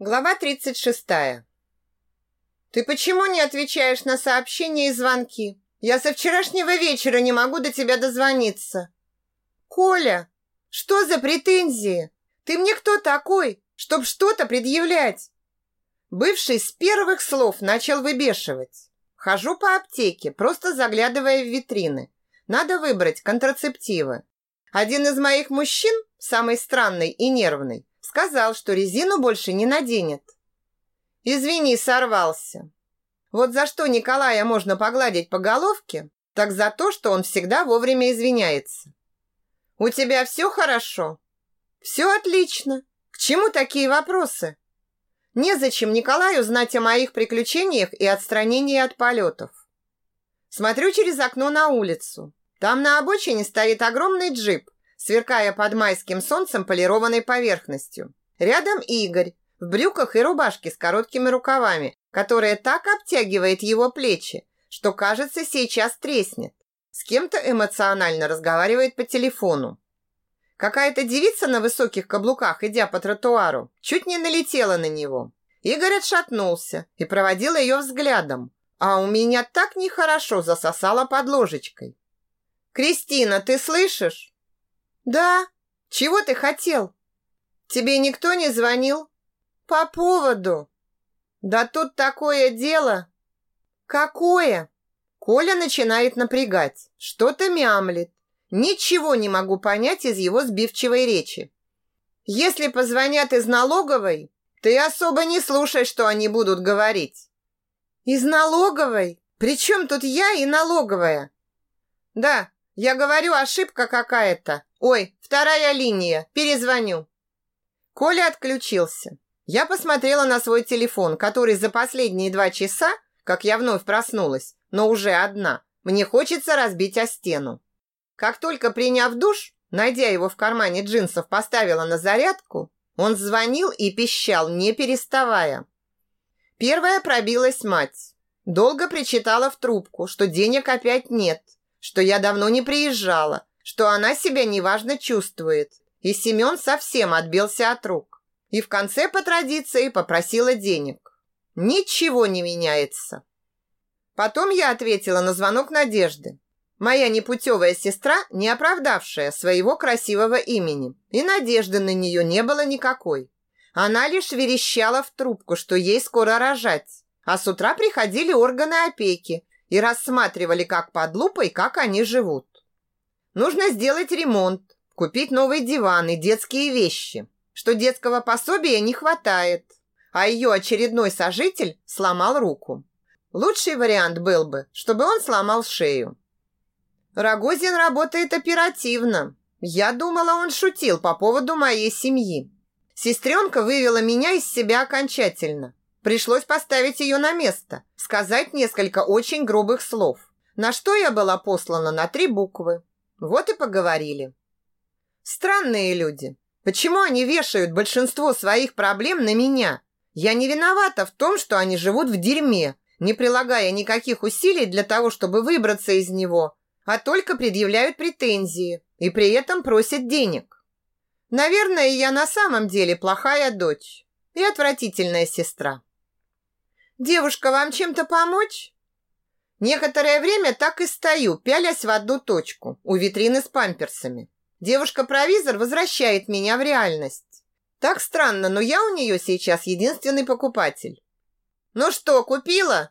Глава 36. Ты почему не отвечаешь на сообщения и звонки? Я со вчерашнего вечера не могу до тебя дозвониться. Коля, что за претензии? Ты мне кто такой, чтоб что-то предъявлять? Бывший с первых слов начал выбешивать. Хожу по аптеке, просто заглядывая в витрины. Надо выбрать контрацептивы. Один из моих мужчин, самый странный и нервный, Сказал, что резину больше не наденет. Извини, сорвался. Вот за что Николая можно погладить по головке, так за то, что он всегда вовремя извиняется. У тебя все хорошо? Все отлично. К чему такие вопросы? Незачем Николаю знать о моих приключениях и отстранении от полетов. Смотрю через окно на улицу. Там на обочине стоит огромный джип сверкая под майским солнцем полированной поверхностью. Рядом Игорь в брюках и рубашке с короткими рукавами, которая так обтягивает его плечи, что, кажется, сейчас треснет. С кем-то эмоционально разговаривает по телефону. Какая-то девица на высоких каблуках, идя по тротуару, чуть не налетела на него. Игорь отшатнулся и проводил ее взглядом. А у меня так нехорошо засосало под ложечкой. «Кристина, ты слышишь?» Да? Чего ты хотел? Тебе никто не звонил? По поводу? Да тут такое дело. Какое? Коля начинает напрягать. Что-то мямлит. Ничего не могу понять из его сбивчивой речи. Если позвонят из налоговой, ты особо не слушай, что они будут говорить. Из налоговой? Причем тут я и налоговая? Да, я говорю, ошибка какая-то. Ой, вторая линия. Перезвоню. Коля отключился. Я посмотрела на свой телефон, который за последние два часа, как я вновь проснулась, но уже одна, мне хочется разбить о стену. Как только приняв душ, найдя его в кармане джинсов, поставила на зарядку, он звонил и пищал, не переставая. Первая пробилась мать. Долго причитала в трубку, что денег опять нет, что я давно не приезжала, что она себя неважно чувствует. И Семен совсем отбился от рук. И в конце по традиции попросила денег. Ничего не меняется. Потом я ответила на звонок Надежды. Моя непутевая сестра, не оправдавшая своего красивого имени, и надежды на нее не было никакой. Она лишь верещала в трубку, что ей скоро рожать. А с утра приходили органы опеки и рассматривали как под лупой, как они живут. Нужно сделать ремонт, купить новый диван и детские вещи, что детского пособия не хватает, а ее очередной сожитель сломал руку. Лучший вариант был бы, чтобы он сломал шею. Рогозин работает оперативно. Я думала, он шутил по поводу моей семьи. Сестренка вывела меня из себя окончательно. Пришлось поставить ее на место, сказать несколько очень грубых слов, на что я была послана на три буквы. Вот и поговорили. Странные люди. Почему они вешают большинство своих проблем на меня? Я не виновата в том, что они живут в дерьме, не прилагая никаких усилий для того, чтобы выбраться из него, а только предъявляют претензии и при этом просят денег. Наверное, я на самом деле плохая дочь и отвратительная сестра. Девушка, вам чем-то помочь? Некоторое время так и стою, пялясь в одну точку, у витрины с памперсами. Девушка-провизор возвращает меня в реальность. Так странно, но я у нее сейчас единственный покупатель. Ну что, купила?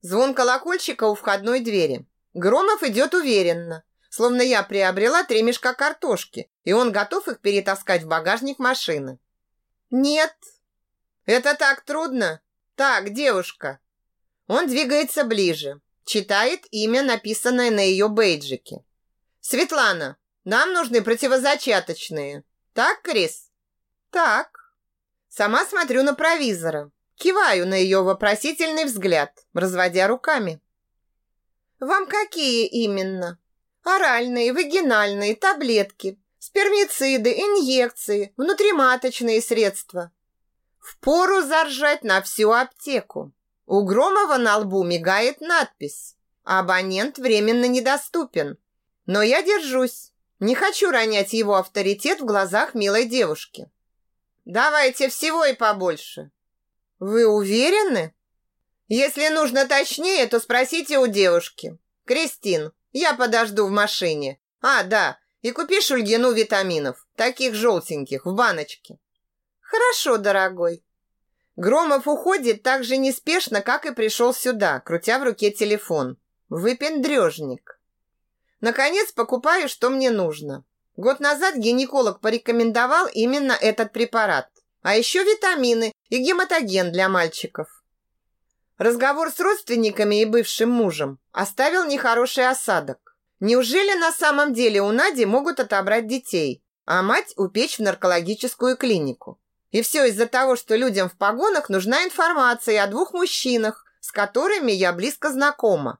Звон колокольчика у входной двери. Громов идет уверенно, словно я приобрела три мешка картошки, и он готов их перетаскать в багажник машины. Нет. Это так трудно. Так, девушка, он двигается ближе, читает имя, написанное на ее бейджике. «Светлана, нам нужны противозачаточные. Так, Крис?» «Так». Сама смотрю на провизора. Киваю на ее вопросительный взгляд, разводя руками. «Вам какие именно? Оральные, вагинальные, таблетки, спермициды, инъекции, внутриматочные средства?» Впору заржать на всю аптеку. У Громова на лбу мигает надпись «Абонент временно недоступен». Но я держусь. Не хочу ронять его авторитет в глазах милой девушки. Давайте всего и побольше. Вы уверены? Если нужно точнее, то спросите у девушки. Кристин, я подожду в машине. А, да, и купи Шульгину витаминов, таких желтеньких, в баночке. Хорошо, дорогой. Громов уходит так же неспешно, как и пришел сюда, крутя в руке телефон. Выпендрежник. Наконец покупаю, что мне нужно. Год назад гинеколог порекомендовал именно этот препарат. А еще витамины и гематоген для мальчиков. Разговор с родственниками и бывшим мужем оставил нехороший осадок. Неужели на самом деле у Нади могут отобрать детей, а мать упечь в наркологическую клинику? И все из-за того, что людям в погонах нужна информация о двух мужчинах, с которыми я близко знакома.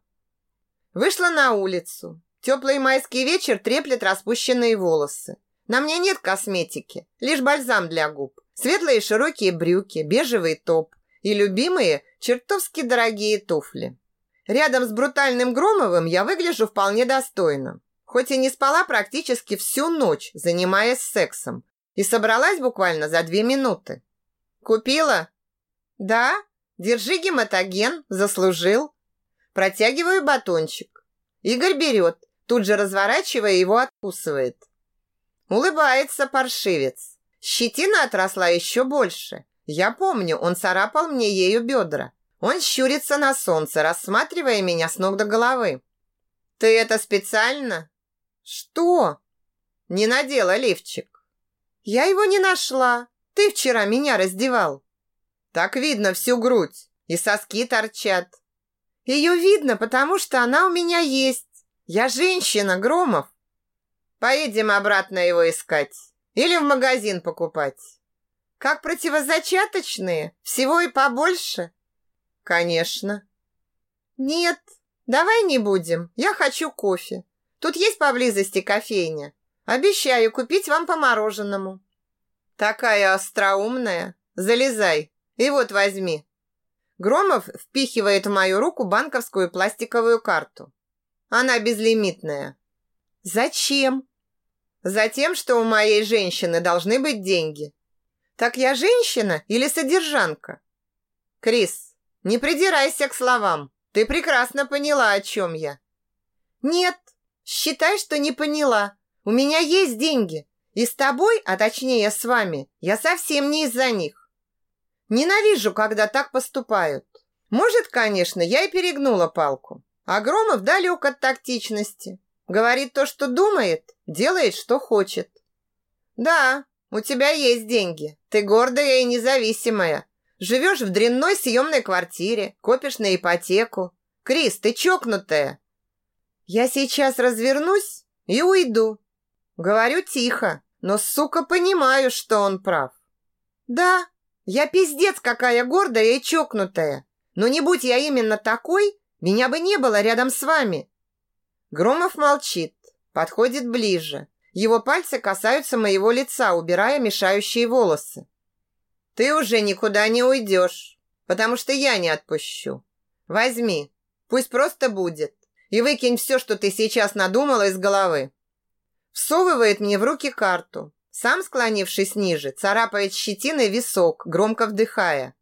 Вышла на улицу. Теплый майский вечер треплет распущенные волосы. На мне нет косметики, лишь бальзам для губ. Светлые широкие брюки, бежевый топ и любимые чертовски дорогие туфли. Рядом с брутальным Громовым я выгляжу вполне достойно. Хоть и не спала практически всю ночь, занимаясь сексом, и собралась буквально за две минуты. Купила? Да, держи гематоген, заслужил. Протягиваю батончик. Игорь берет, тут же разворачивая его, откусывает. Улыбается паршивец. Щетина отросла еще больше. Я помню, он царапал мне ею бедра. Он щурится на солнце, рассматривая меня с ног до головы. «Ты это специально?» «Что?» «Не надела лифчик». «Я его не нашла. Ты вчера меня раздевал». «Так видно всю грудь, и соски торчат». «Ее видно, потому что она у меня есть. Я женщина, Громов». «Поедем обратно его искать или в магазин покупать». «Как противозачаточные? Всего и побольше?» Конечно. Нет, давай не будем. Я хочу кофе. Тут есть поблизости кофейня. Обещаю купить вам по мороженому. Такая остроумная. Залезай. И вот возьми. Громов впихивает в мою руку банковскую пластиковую карту. Она безлимитная. Зачем? Затем, что у моей женщины должны быть деньги. Так я женщина или содержанка? Крис, не придирайся к словам. Ты прекрасно поняла, о чем я. Нет, считай, что не поняла. У меня есть деньги. И с тобой, а точнее с вами, я совсем не из-за них. Ненавижу, когда так поступают. Может, конечно, я и перегнула палку. А Громов далек от тактичности. Говорит то, что думает, делает, что хочет. Да, у тебя есть деньги. Ты гордая и независимая. Живешь в дрянной съемной квартире, копишь на ипотеку. Крис, ты чокнутая. Я сейчас развернусь и уйду. Говорю тихо, но, сука, понимаю, что он прав. Да, я пиздец какая гордая и чокнутая. Но не будь я именно такой, меня бы не было рядом с вами. Громов молчит, подходит ближе. Его пальцы касаются моего лица, убирая мешающие волосы. Ты уже никуда не уйдешь, потому что я не отпущу. Возьми, пусть просто будет, и выкинь все, что ты сейчас надумала из головы. Всовывает мне в руки карту. Сам, склонившись ниже, царапает щетиной висок, громко вдыхая.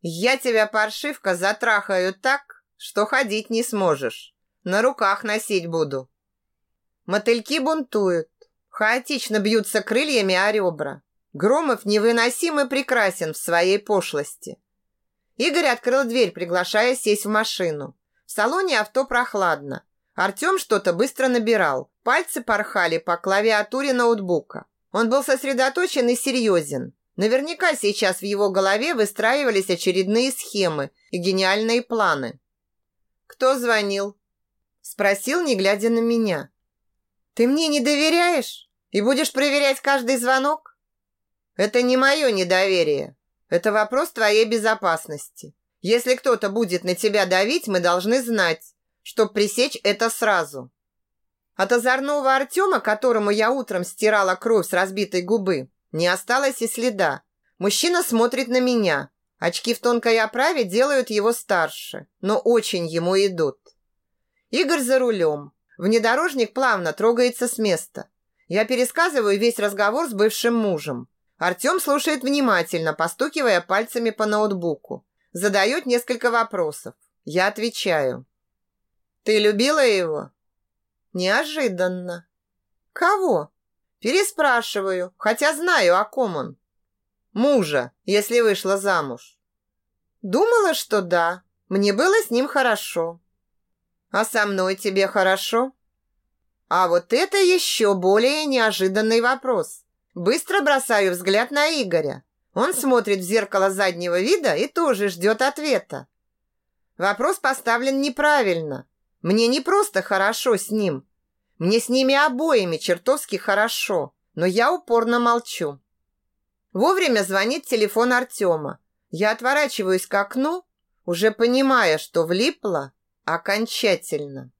Я тебя, паршивка, затрахаю так, что ходить не сможешь. На руках носить буду. Мотыльки бунтуют, хаотично бьются крыльями о ребра. Громов невыносимо прекрасен в своей пошлости. Игорь открыл дверь, приглашая сесть в машину. В салоне авто прохладно. Артем что-то быстро набирал. Пальцы порхали по клавиатуре ноутбука. Он был сосредоточен и серьезен. Наверняка сейчас в его голове выстраивались очередные схемы и гениальные планы. «Кто звонил?» Спросил, не глядя на меня. «Ты мне не доверяешь? И будешь проверять каждый звонок?» Это не мое недоверие. Это вопрос твоей безопасности. Если кто-то будет на тебя давить, мы должны знать, чтобы пресечь это сразу. От озорного Артема, которому я утром стирала кровь с разбитой губы, не осталось и следа. Мужчина смотрит на меня. Очки в тонкой оправе делают его старше, но очень ему идут. Игорь за рулем. Внедорожник плавно трогается с места. Я пересказываю весь разговор с бывшим мужем. Артем слушает внимательно, постукивая пальцами по ноутбуку. Задает несколько вопросов. Я отвечаю. «Ты любила его?» «Неожиданно». «Кого?» «Переспрашиваю, хотя знаю, о ком он». «Мужа, если вышла замуж». «Думала, что да. Мне было с ним хорошо». «А со мной тебе хорошо?» А вот это еще более неожиданный вопрос. Быстро бросаю взгляд на Игоря. Он смотрит в зеркало заднего вида и тоже ждет ответа. Вопрос поставлен неправильно. Мне не просто хорошо с ним. Мне с ними обоими чертовски хорошо, но я упорно молчу. Вовремя звонит телефон Артема. Я отворачиваюсь к окну, уже понимая, что влипла окончательно.